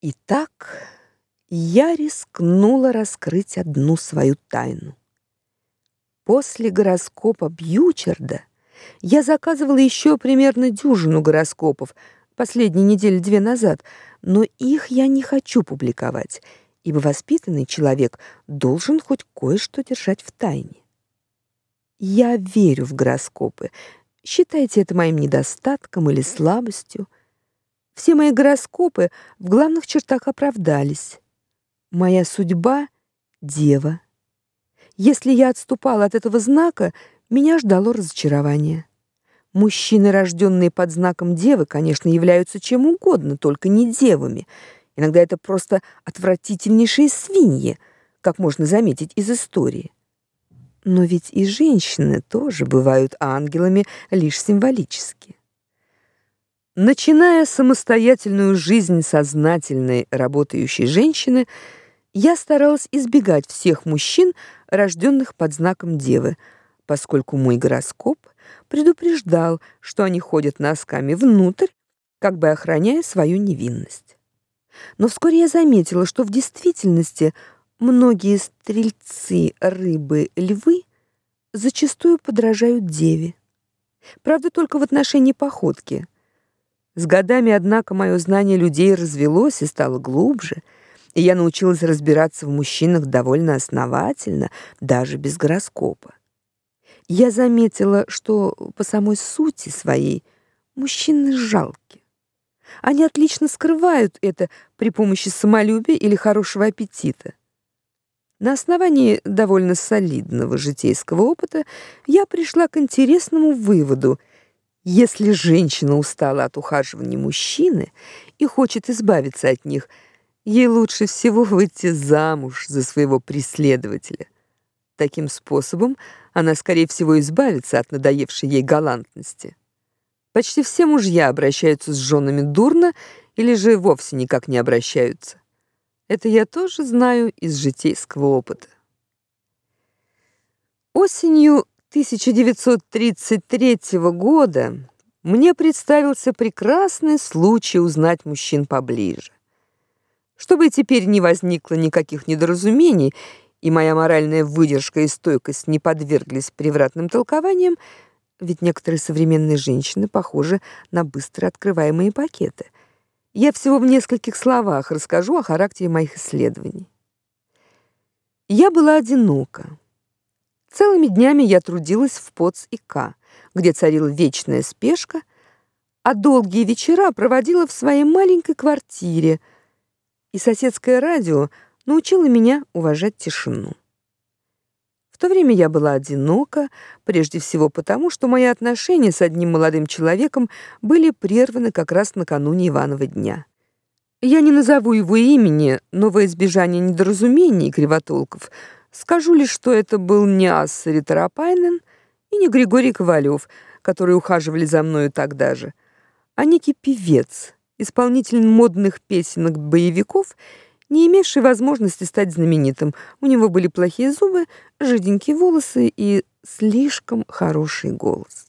Итак, я рискнула раскрыть одну свою тайну. После гороскопа Бьючерда я заказывала еще примерно дюжину гороскопов последние недели две назад, но их я не хочу публиковать, ибо воспитанный человек должен хоть кое-что держать в тайне. Я верю в гороскопы. Считайте это моим недостатком или слабостью. Все мои гороскопы в главных чертах оправдались. Моя судьба дева. Если я отступала от этого знака, меня ждало разочарование. Мужчины, рожденные под знаком девы, конечно, являются чем угодно, только не девами. Иногда это просто отвратительнейшие свиньи, как можно заметить из истории. Но ведь и женщины тоже бывают ангелами лишь символически. Начиная самостоятельную жизнь сознательной работающей женщины, я старалась избегать всех мужчин, рожденных под знаком Девы, поскольку мой гороскоп предупреждал, что они ходят носками внутрь, как бы охраняя свою невинность. Но вскоре я заметила, что в действительности многие стрельцы, рыбы, львы зачастую подражают деве. Правда, только в отношении походки – с годами, однако, мое знание людей развелось и стало глубже, и я научилась разбираться в мужчинах довольно основательно, даже без гороскопа. Я заметила, что по самой сути своей мужчины жалки. Они отлично скрывают это при помощи самолюбия или хорошего аппетита. На основании довольно солидного житейского опыта я пришла к интересному выводу – если женщина устала от ухаживания мужчины и хочет избавиться от них, ей лучше всего выйти замуж за своего преследователя. Таким способом она скорее всего избавится от надоевшей ей галантности. Почти все мужья обращаются с женами дурно или же вовсе никак не обращаются. Это я тоже знаю из житейского опыта. Осенью 1933 года мне представился прекрасный случай узнать мужчин поближе. Чтобы теперь не возникло никаких недоразумений, и моя моральная выдержка и стойкость не подверглись превратным толкованиям, ведь некоторые современные женщины похожи на быстро открываемые пакеты. Я всего в нескольких словах расскажу о характере моих исследований. Я была одинока. Целыми днями я трудилась в ПОЦ и К, где царила вечная спешка, а долгие вечера проводила в своей маленькой квартире, и соседское радио научило меня уважать тишину. В то время я была одинока, прежде всего потому, что мои отношения с одним молодым человеком были прерваны как раз накануне Иванова дня. Я не назову его имени, но во избежание недоразумений и кривотолков – Скажу лишь, что это был не Ассари Тарапайнен и не Григорий Ковалев, которые ухаживали за мною тогда же, а некий певец, исполнитель модных песенок-боевиков, не имевший возможности стать знаменитым. У него были плохие зубы, жиденькие волосы и слишком хороший голос.